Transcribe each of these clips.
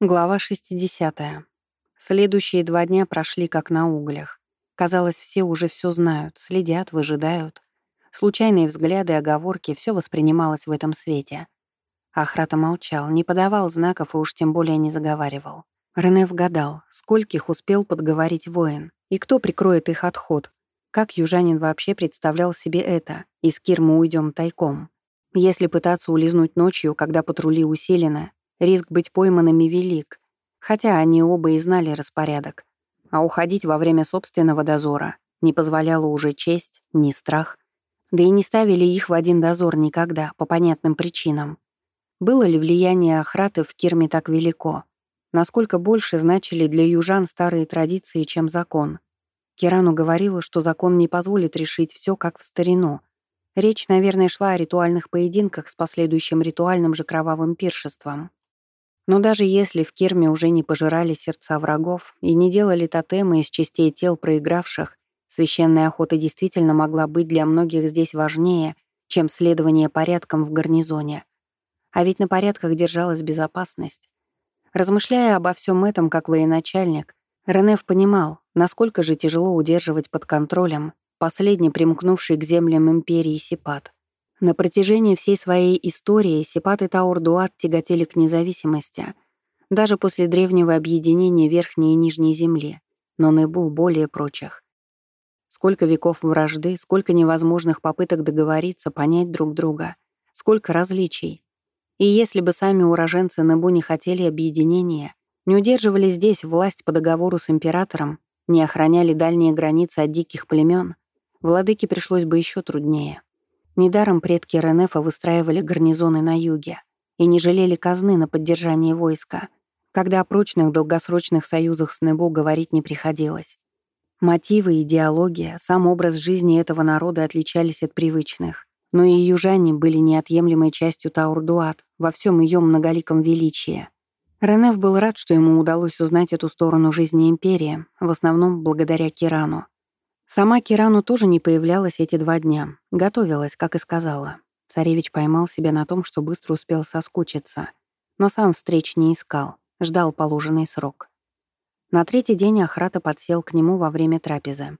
Глава 60. Следующие два дня прошли как на углях. Казалось, все уже все знают, следят, выжидают. Случайные взгляды, оговорки — все воспринималось в этом свете. Ахрата молчал, не подавал знаков и уж тем более не заговаривал. Рене вгадал, скольких успел подговорить воин, и кто прикроет их отход. Как южанин вообще представлял себе это? Из Кирмы уйдем тайком. Если пытаться улизнуть ночью, когда патрули усилены, Риск быть пойманными велик, хотя они оба и знали распорядок. А уходить во время собственного дозора не позволяла уже честь, ни страх. Да и не ставили их в один дозор никогда, по понятным причинам. Было ли влияние Ахраты в Кирме так велико? Насколько больше значили для южан старые традиции, чем закон? Кирану говорила, что закон не позволит решить все, как в старину. Речь, наверное, шла о ритуальных поединках с последующим ритуальным же кровавым пиршеством. Но даже если в Кирме уже не пожирали сердца врагов и не делали тотемы из частей тел проигравших, священная охота действительно могла быть для многих здесь важнее, чем следование порядкам в гарнизоне. А ведь на порядках держалась безопасность. Размышляя обо всем этом как военачальник, Ренеф понимал, насколько же тяжело удерживать под контролем последний примкнувший к землям империи Сипат. На протяжении всей своей истории Сипат и Таур-Дуат тяготели к независимости, даже после древнего объединения Верхней и Нижней Земли, но Небу более прочих. Сколько веков вражды, сколько невозможных попыток договориться, понять друг друга, сколько различий. И если бы сами уроженцы Небу не хотели объединения, не удерживали здесь власть по договору с императором, не охраняли дальние границы от диких племен, владыке пришлось бы еще труднее. Недаром предки Ренефа выстраивали гарнизоны на юге и не жалели казны на поддержание войска, когда о прочных долгосрочных союзах с Небо говорить не приходилось. Мотивы, идеология, сам образ жизни этого народа отличались от привычных, но и южане были неотъемлемой частью Таурдуат во всем ее многоликом величии. Ренеф был рад, что ему удалось узнать эту сторону жизни империи, в основном благодаря Кирану. Сама Кирану тоже не появлялась эти два дня. Готовилась, как и сказала. Царевич поймал себя на том, что быстро успел соскучиться. Но сам встреч не искал, ждал положенный срок. На третий день Ахрата подсел к нему во время трапезы.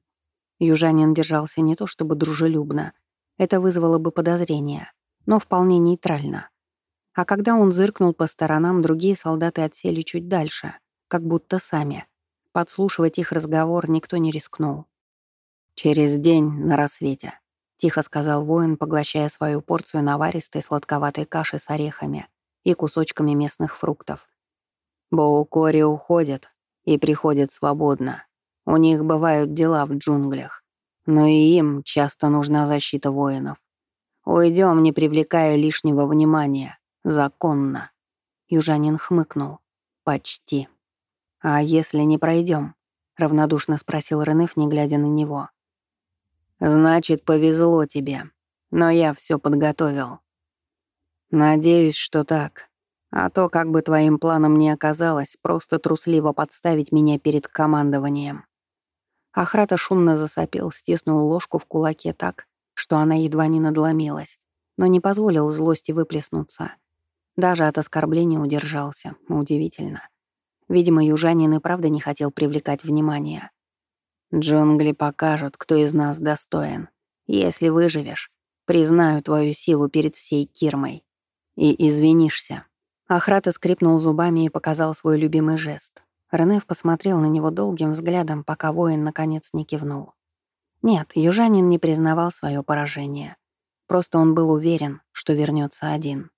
Южанин держался не то чтобы дружелюбно. Это вызвало бы подозрение, но вполне нейтрально. А когда он зыркнул по сторонам, другие солдаты отсели чуть дальше, как будто сами. Подслушивать их разговор никто не рискнул. «Через день на рассвете», — тихо сказал воин, поглощая свою порцию наваристой сладковатой каши с орехами и кусочками местных фруктов. «Боукори уходят и приходят свободно. У них бывают дела в джунглях, но и им часто нужна защита воинов. Уйдем, не привлекая лишнего внимания, законно». Южанин хмыкнул. «Почти». «А если не пройдем? равнодушно спросил Ренеф, не глядя на него. Значит, повезло тебе. Но я все подготовил. Надеюсь, что так. А то, как бы твоим планом ни оказалось, просто трусливо подставить меня перед командованием. Ахрата шумно засопел, стиснул ложку в кулаке так, что она едва не надломилась, но не позволил злости выплеснуться. Даже от оскорбления удержался. Удивительно. Видимо, южанин и правда не хотел привлекать внимание. Джунгли покажут, кто из нас достоин. Если выживешь, признаю твою силу перед всей Кирмой. И извинишься». Ахрата скрипнул зубами и показал свой любимый жест. Ренеф посмотрел на него долгим взглядом, пока воин наконец не кивнул. Нет, южанин не признавал свое поражение. Просто он был уверен, что вернется один.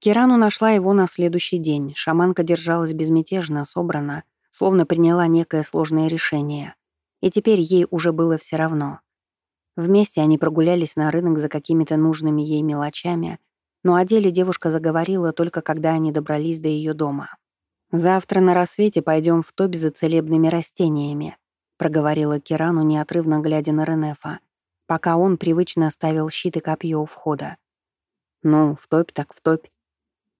Кирану нашла его на следующий день. Шаманка держалась безмятежно, собрана, словно приняла некое сложное решение. И теперь ей уже было все равно. Вместе они прогулялись на рынок за какими-то нужными ей мелочами, но о деле девушка заговорила только когда они добрались до ее дома. «Завтра на рассвете пойдем в топь за целебными растениями», проговорила Кирану, неотрывно глядя на Ренефа, пока он привычно оставил щит и копье у входа. «Ну, в топь так в топь.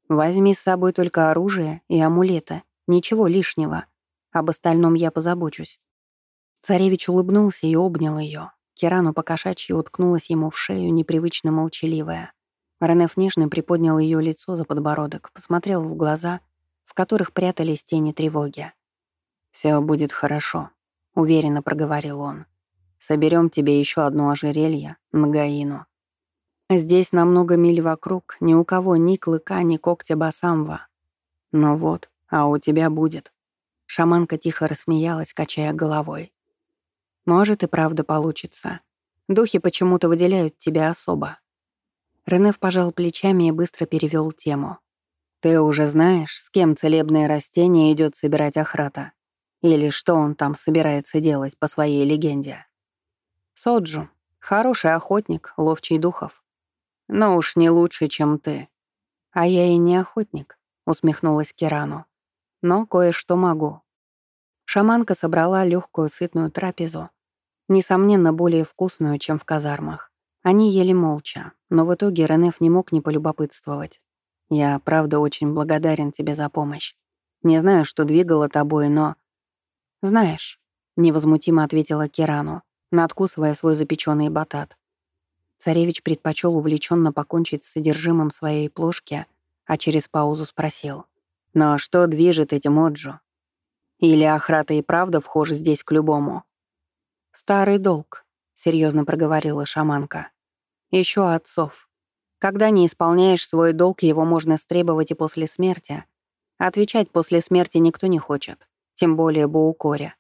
Возьми с собой только оружие и амулеты, ничего лишнего. Об остальном я позабочусь». Царевич улыбнулся и обнял ее. Кирану покошачьи уткнулась ему в шею, непривычно молчаливая. Ренеф нежно приподнял ее лицо за подбородок, посмотрел в глаза, в которых прятались тени тревоги. Все будет хорошо», — уверенно проговорил он. Соберем тебе еще одно ожерелье, Нагаину. Здесь на много миль вокруг ни у кого ни клыка, ни когтя басамва. Но вот, а у тебя будет». Шаманка тихо рассмеялась, качая головой. «Может, и правда получится. Духи почему-то выделяют тебя особо». Ренеф пожал плечами и быстро перевел тему. «Ты уже знаешь, с кем целебное растение идет собирать охрата? Или что он там собирается делать по своей легенде?» «Соджу. Хороший охотник, ловчий духов. Но уж не лучше, чем ты. А я и не охотник, усмехнулась Кирану. Но кое-что могу. Шаманка собрала легкую сытную трапезу, несомненно, более вкусную, чем в казармах. Они ели молча, но в итоге Ренеф не мог не полюбопытствовать. «Я, правда, очень благодарен тебе за помощь. Не знаю, что двигало тобой, но...» «Знаешь», — невозмутимо ответила Кирану, надкусывая свой запеченный батат. Царевич предпочел увлеченно покончить с содержимым своей плошки, а через паузу спросил. «Но что движет этим Оджо? Или Ахрата и правда вхож здесь к любому?» «Старый долг», — серьезно проговорила шаманка. Еще отцов. Когда не исполняешь свой долг, его можно стребовать и после смерти. Отвечать после смерти никто не хочет, тем более Боукоря.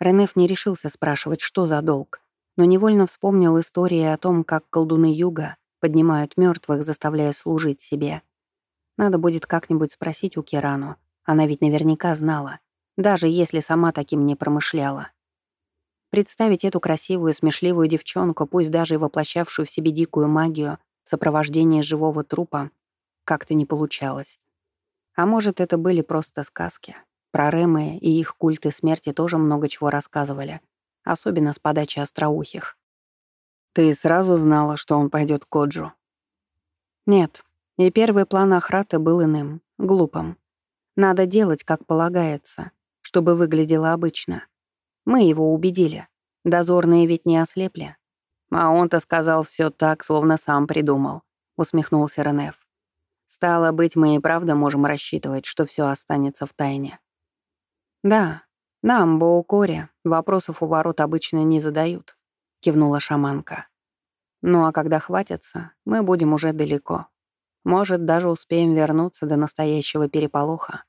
Ренеф не решился спрашивать, что за долг но невольно вспомнил истории о том, как колдуны юга поднимают мертвых, заставляя служить себе. Надо будет как-нибудь спросить у Кирану. Она ведь наверняка знала, даже если сама таким не промышляла. Представить эту красивую, смешливую девчонку, пусть даже и воплощавшую в себе дикую магию, в сопровождении живого трупа, как-то не получалось. А может, это были просто сказки. Про Ремы и их культы смерти тоже много чего рассказывали — особенно с подачи остроухих. «Ты сразу знала, что он пойдет к Оджу?» «Нет. И первый план Ахрата был иным, глупым. Надо делать, как полагается, чтобы выглядело обычно. Мы его убедили. Дозорные ведь не ослепли. А он-то сказал все так, словно сам придумал», — усмехнулся Ренеф. «Стало быть, мы и правда можем рассчитывать, что все останется в тайне». «Да, «Нам, Боукоре, вопросов у ворот обычно не задают», — кивнула шаманка. «Ну а когда хватится, мы будем уже далеко. Может, даже успеем вернуться до настоящего переполоха».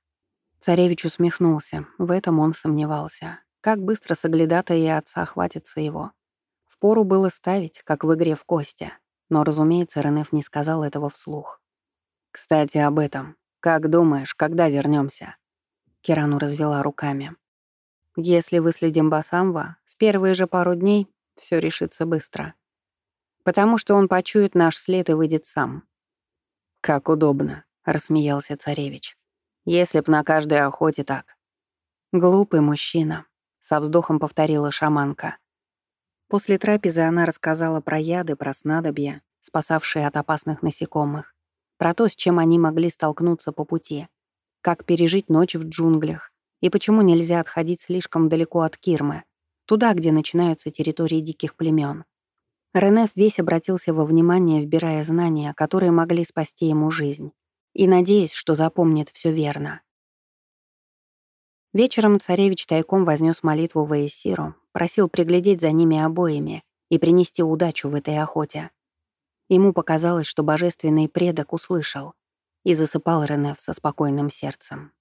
Царевич усмехнулся, в этом он сомневался. Как быстро соглядатая и отца хватится его. Впору было ставить, как в игре в кости. Но, разумеется, Ренеф не сказал этого вслух. «Кстати, об этом. Как думаешь, когда вернемся? Кирану развела руками. Если выследим Басамва, в первые же пару дней все решится быстро. Потому что он почует наш след и выйдет сам. «Как удобно», — рассмеялся царевич. «Если б на каждой охоте так». «Глупый мужчина», — со вздохом повторила шаманка. После трапезы она рассказала про яды, про снадобья, спасавшие от опасных насекомых, про то, с чем они могли столкнуться по пути, как пережить ночь в джунглях, и почему нельзя отходить слишком далеко от Кирмы, туда, где начинаются территории диких племен? Ренеф весь обратился во внимание, вбирая знания, которые могли спасти ему жизнь, и надеясь, что запомнит все верно. Вечером царевич тайком вознес молитву Ваесиру, просил приглядеть за ними обоими и принести удачу в этой охоте. Ему показалось, что божественный предок услышал и засыпал Ренеф со спокойным сердцем.